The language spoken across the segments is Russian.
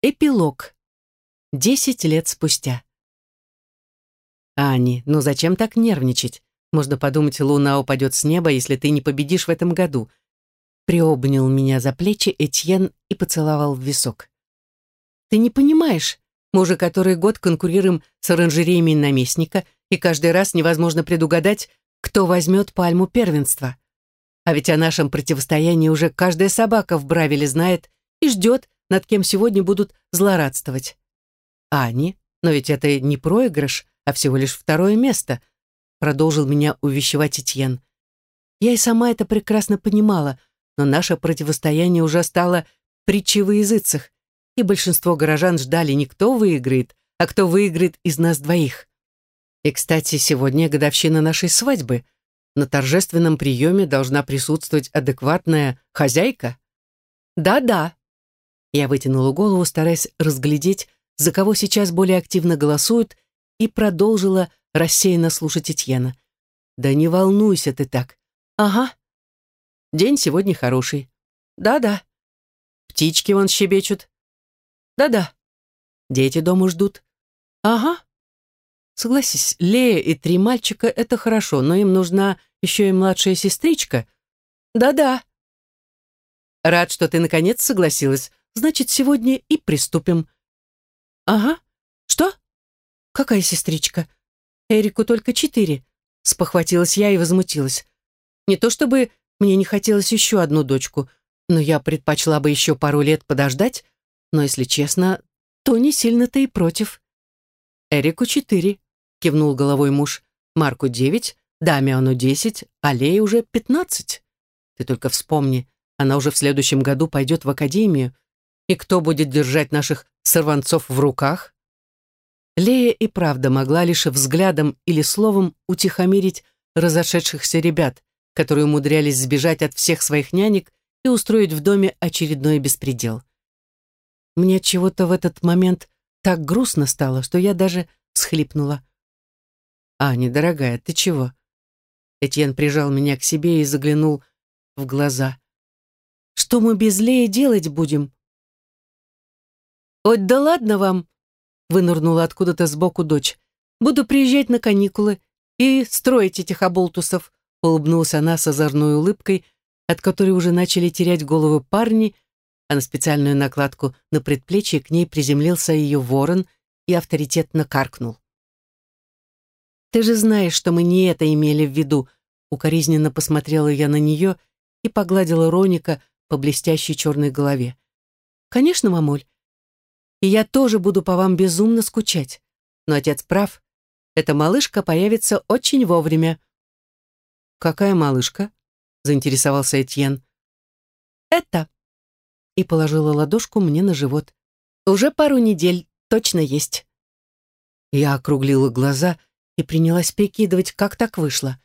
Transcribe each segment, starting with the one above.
Эпилог. Десять лет спустя. Ани, ну зачем так нервничать? Можно подумать, луна упадет с неба, если ты не победишь в этом году. Приобнял меня за плечи Этьен и поцеловал в висок. Ты не понимаешь, мы уже который год конкурируем с оранжереями наместника, и каждый раз невозможно предугадать, кто возьмет пальму первенства. А ведь о нашем противостоянии уже каждая собака в Бравиле знает и ждет, над кем сегодня будут злорадствовать. Ани, но ведь это не проигрыш, а всего лишь второе место, продолжил меня увещевать Этьен. Я и сама это прекрасно понимала, но наше противостояние уже стало притчей во языцах, и большинство горожан ждали не кто выиграет, а кто выиграет из нас двоих. И, кстати, сегодня годовщина нашей свадьбы. На торжественном приеме должна присутствовать адекватная хозяйка. Да-да, я вытянула голову, стараясь разглядеть, за кого сейчас более активно голосуют, и продолжила рассеянно слушать Этьена. «Да не волнуйся ты так. Ага. День сегодня хороший. Да-да. Птички вон щебечут. Да-да. Дети дома ждут. Ага. Согласись, Лея и три мальчика — это хорошо, но им нужна еще и младшая сестричка. Да-да. Рад, что ты наконец согласилась. Значит, сегодня и приступим. Ага. Что? Какая сестричка? Эрику только четыре. Спохватилась я и возмутилась. Не то чтобы мне не хотелось еще одну дочку, но я предпочла бы еще пару лет подождать, но, если честно, то не сильно-то и против. Эрику четыре, кивнул головой муж. Марку девять, Дамиану десять, а Лее уже пятнадцать. Ты только вспомни, она уже в следующем году пойдет в академию, и кто будет держать наших сорванцов в руках? Лея и правда могла лишь взглядом или словом утихомирить разошедшихся ребят, которые умудрялись сбежать от всех своих нянек и устроить в доме очередной беспредел. Мне чего-то в этот момент так грустно стало, что я даже всхлипнула. «Аня, дорогая, ты чего?» Этьен прижал меня к себе и заглянул в глаза. «Что мы без Леи делать будем?» «Ой, да ладно вам!» — вынырнула откуда-то сбоку дочь. «Буду приезжать на каникулы и строить этих оболтусов», — улыбнулась она с озорной улыбкой, от которой уже начали терять головы парни, а на специальную накладку на предплечье к ней приземлился ее ворон и авторитетно каркнул. «Ты же знаешь, что мы не это имели в виду», — укоризненно посмотрела я на нее и погладила Роника по блестящей черной голове. «Конечно, мамуль, и я тоже буду по вам безумно скучать. Но отец прав, эта малышка появится очень вовремя». «Какая малышка?» — заинтересовался Этьен. «Это». И положила ладошку мне на живот. «Уже пару недель точно есть». Я округлила глаза и принялась прикидывать, как так вышло.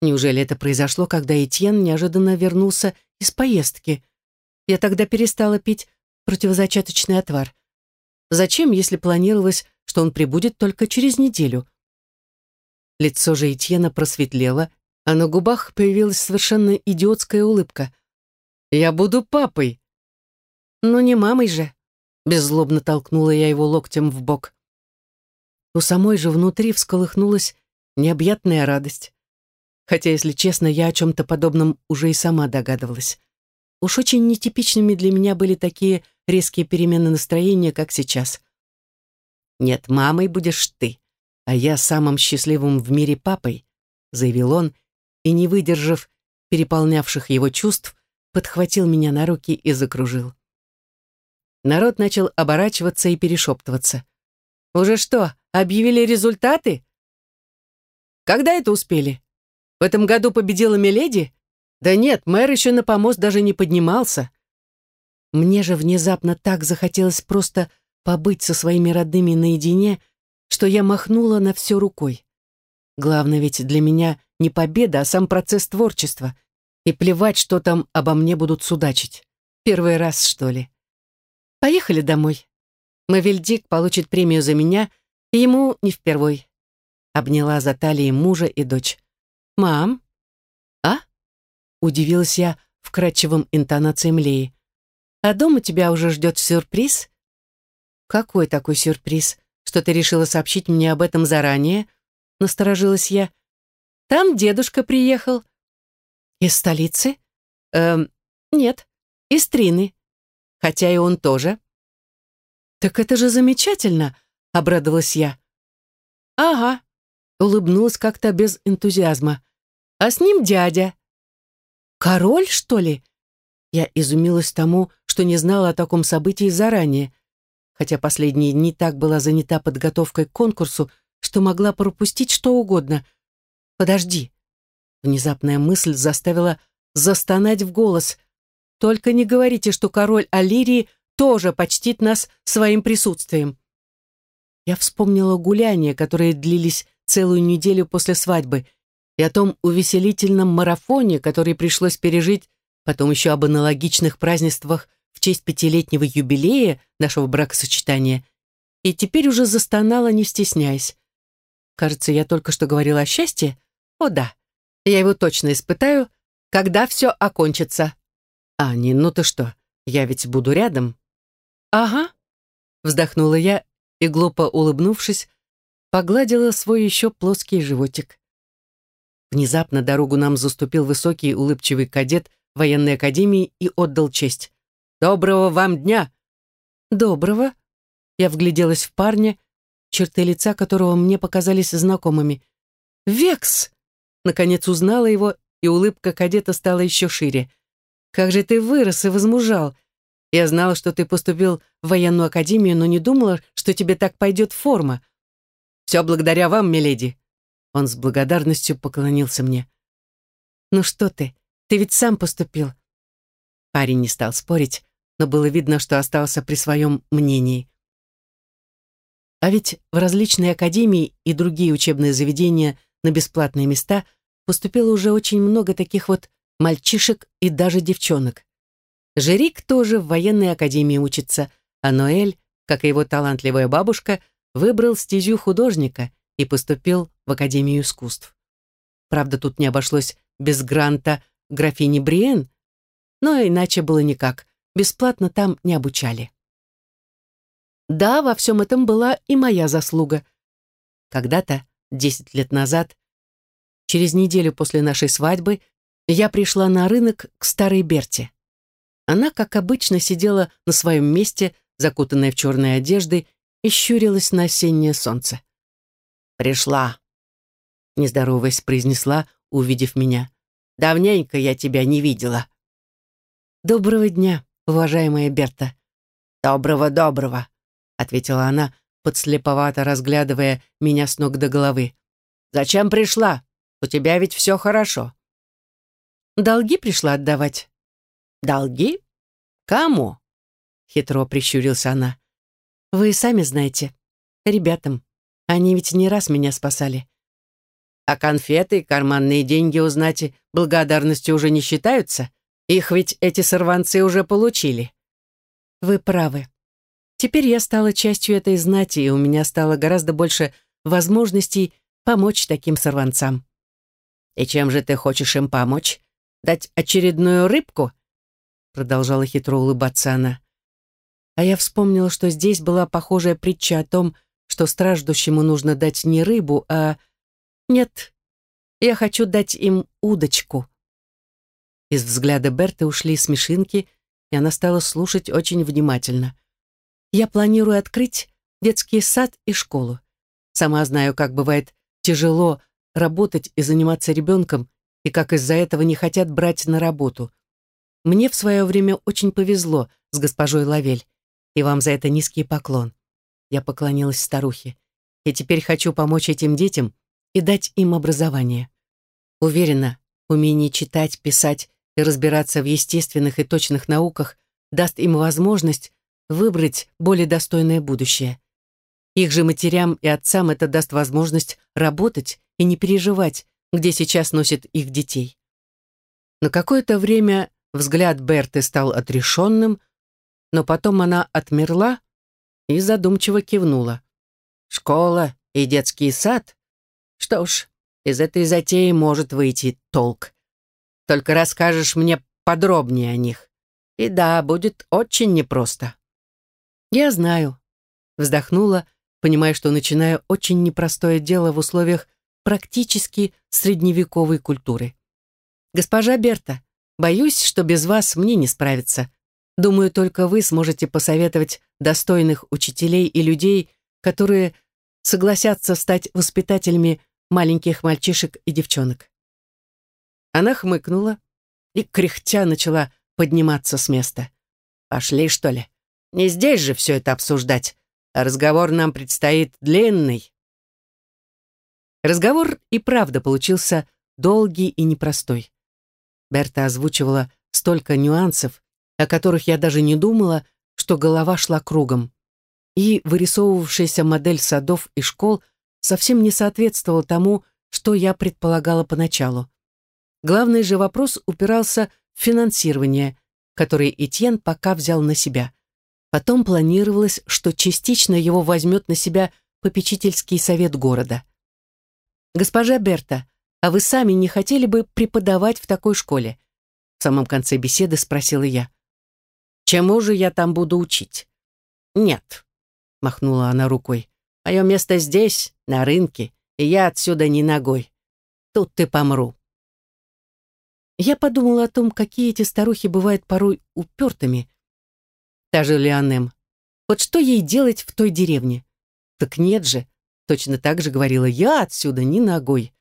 Неужели это произошло, когда Этьен неожиданно вернулся из поездки? Я тогда перестала пить противозачаточный отвар. Зачем, если планировалось, что он прибудет только через неделю? Лицо же Этьена просветлело, а на губах появилась совершенно идиотская улыбка. «Я буду папой!» «Ну не мамой же!» Беззлобно толкнула я его локтем в бок. У самой же внутри всколыхнулась необъятная радость. Хотя, если честно, я о чем-то подобном уже и сама догадывалась. Уж очень нетипичными для меня были такие резкие перемены настроения, как сейчас. «Нет, мамой будешь ты, а я самым счастливым в мире папой», заявил он, и, не выдержав переполнявших его чувств, подхватил меня на руки и закружил. Народ начал оборачиваться и перешептываться. «Уже что, объявили результаты?» «Когда это успели? В этом году победила Миледи?» «Да нет, мэр еще на помост даже не поднимался». Мне же внезапно так захотелось просто побыть со своими родными наедине, что я махнула на все рукой. Главное ведь для меня не победа, а сам процесс творчества. И плевать, что там обо мне будут судачить. Первый раз, что ли. Поехали домой. Мавельдик получит премию за меня, и ему не впервой. Обняла за талией мужа и дочь. «Мам?» «А?» Удивилась я вкрадчивым интонациям Леи. А дома тебя уже ждет сюрприз. Какой такой сюрприз, что ты решила сообщить мне об этом заранее? Насторожилась я. Там дедушка приехал. Из столицы? Эм, нет, из Трины. Хотя и он тоже. Так это же замечательно, обрадовалась я. Ага, улыбнулась как-то без энтузиазма. А с ним дядя. Король, что ли? Я изумилась тому, что не знала о таком событии заранее, хотя последние дни так была занята подготовкой к конкурсу, что могла пропустить что угодно. «Подожди». Внезапная мысль заставила застонать в голос. «Только не говорите, что король Алирии тоже почтит нас своим присутствием». Я вспомнила гуляния, которые длились целую неделю после свадьбы, и о том увеселительном марафоне, который пришлось пережить, потом еще об аналогичных празднествах в честь пятилетнего юбилея нашего бракосочетания, и теперь уже застонала, не стесняясь. Кажется, я только что говорила о счастье. О да, я его точно испытаю, когда все окончится. Ани, ну ты что, я ведь буду рядом. Ага, вздохнула я и, глупо улыбнувшись, погладила свой еще плоский животик. Внезапно дорогу нам заступил высокий улыбчивый кадет военной академии и отдал честь. «Доброго вам дня!» «Доброго!» Я вгляделась в парня, черты лица которого мне показались знакомыми. «Векс!» Наконец узнала его, и улыбка кадета стала еще шире. «Как же ты вырос и возмужал! Я знала, что ты поступил в военную академию, но не думала, что тебе так пойдет форма. Все благодаря вам, миледи!» Он с благодарностью поклонился мне. «Ну что ты, ты ведь сам поступил». Парень не стал спорить, но было видно, что остался при своем мнении. А ведь в различные академии и другие учебные заведения на бесплатные места поступило уже очень много таких вот мальчишек и даже девчонок. Жерик тоже в военной академии учится, а Ноэль, как и его талантливая бабушка, выбрал стезю художника и поступил в Академию искусств. Правда, тут не обошлось без гранта графини Бриен, но иначе было никак, бесплатно там не обучали. Да, во всем этом была и моя заслуга. Когда-то, десять лет назад, через неделю после нашей свадьбы, я пришла на рынок к старой Берте. Она, как обычно, сидела на своем месте, закутанная в черные одежды, и щурилась на осеннее солнце. «Пришла», — нездороваясь, произнесла, увидев меня. «Давненько я тебя не видела». «Доброго дня, уважаемая Берта». «Доброго-доброго», — ответила она, подслеповато разглядывая меня с ног до головы. «Зачем пришла? У тебя ведь все хорошо». «Долги пришла отдавать». «Долги? Кому?» — хитро прищурился она. «Вы сами знаете. Ребятам. Они ведь не раз меня спасали. А конфеты и карманные деньги у знати благодарностью уже не считаются? Их ведь эти сорванцы уже получили. Вы правы. Теперь я стала частью этой знати, и у меня стало гораздо больше возможностей помочь таким сорванцам. И чем же ты хочешь им помочь? Дать очередную рыбку? Продолжала хитро улыбаться она. А я вспомнила, что здесь была похожая притча о том, что страждущему нужно дать не рыбу, а... Нет, я хочу дать им удочку. Из взгляда Берты ушли смешинки, и она стала слушать очень внимательно. Я планирую открыть детский сад и школу. Сама знаю, как бывает тяжело работать и заниматься ребенком, и как из-за этого не хотят брать на работу. Мне в свое время очень повезло с госпожой Лавель, и вам за это низкий поклон. Я поклонилась старухе. И теперь хочу помочь этим детям и дать им образование. Уверена, умение читать, писать и разбираться в естественных и точных науках даст им возможность выбрать более достойное будущее. Их же матерям и отцам это даст возможность работать и не переживать, где сейчас носят их детей. На какое-то время взгляд Берты стал отрешенным, но потом она отмерла и задумчиво кивнула. «Школа и детский сад? Что ж, из этой затеи может выйти толк. Только расскажешь мне подробнее о них. И да, будет очень непросто». «Я знаю. Вздохнула, понимая, что начинаю очень непростое дело в условиях практически средневековой культуры. «Госпожа Берта, боюсь, что без вас мне не справиться. Думаю, только вы сможете посоветовать достойных учителей и людей, которые согласятся стать воспитателями маленьких мальчишек и девчонок». Она хмыкнула и, кряхтя, начала подниматься с места. «Пошли, что ли? Не здесь же все это обсуждать. разговор нам предстоит длинный». Разговор и правда получился долгий и непростой. Берта озвучивала столько нюансов, о которых я даже не думала, что голова шла кругом. И вырисовывавшаяся модель садов и школ совсем не соответствовала тому, что я предполагала поначалу. Главный же вопрос упирался в финансирование, которое Этьен пока взял на себя. Потом планировалось, что частично его возьмет на себя попечительский совет города. «Госпожа Берта, а вы сами не хотели бы преподавать в такой школе?» В самом конце беседы спросила я. «Чему же я там буду учить?» «Нет», — махнула она рукой. «Мое место здесь, на рынке, и я отсюда не ногой. Тут ты помру». Я подумала о том, какие эти старухи бывают порой упертыми. Та же Леонем. Вот что ей делать в той деревне? Так нет же, Точно так же говорила я отсюда ни ногой.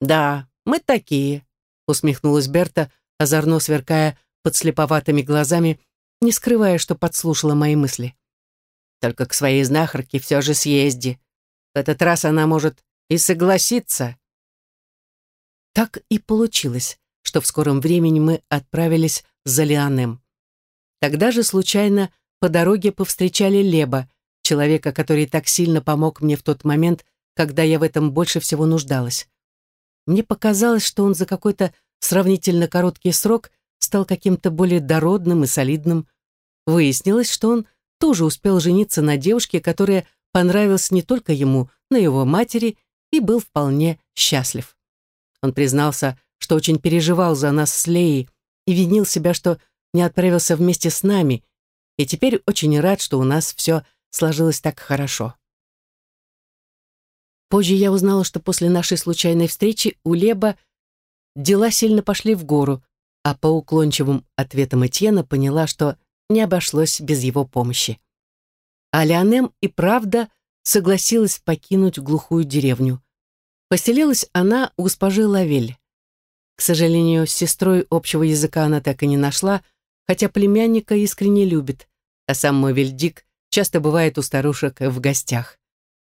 «Да, мы такие», — усмехнулась Берта, озорно сверкая подслеповатыми глазами, не скрывая, что подслушала мои мысли. «Только к своей знахарке все же съезди. В этот раз она может и согласиться». Так и получилось, что в скором времени мы отправились за Лианем. Тогда же случайно по дороге повстречали Леба, человека, который так сильно помог мне в тот момент, когда я в этом больше всего нуждалась. Мне показалось, что он за какой-то сравнительно короткий срок стал каким-то более дородным и солидным. Выяснилось, что он тоже успел жениться на девушке, которая понравилась не только ему, но и его матери, и был вполне счастлив. Он признался, что очень переживал за нас с Леей и винил себя, что не отправился вместе с нами, и теперь очень рад, что у нас все сложилось так хорошо. Позже я узнала, что после нашей случайной встречи у Леба дела сильно пошли в гору, а по уклончивым ответам Этьена поняла, что не обошлось без его помощи. А Леонем и правда согласилась покинуть глухую деревню. Поселилась она у госпожи Лавель. К сожалению, с сестрой общего языка она так и не нашла, хотя племянника искренне любит, а сам мой Вельдик часто бывает у старушек в гостях.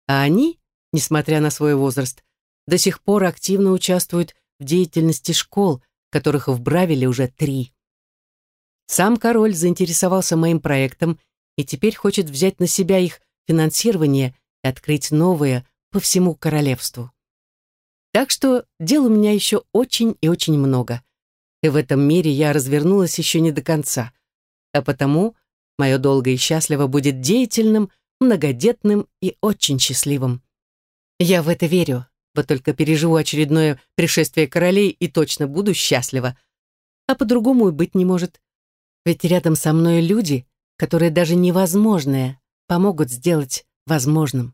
А они, несмотря на свой возраст, до сих пор активно участвуют в деятельности школ, которых в Бравиле уже три. Сам король заинтересовался моим проектом и теперь хочет взять на себя их финансирование и открыть новые по всему королевству. Так что дел у меня еще очень и очень много. И в этом мире я развернулась еще не до конца. А потому Мое долго и счастливо будет деятельным, многодетным и очень счастливым. Я в это верю, вот только переживу очередное пришествие королей и точно буду счастлива. А по-другому и быть не может. Ведь рядом со мной люди, которые даже невозможное помогут сделать возможным.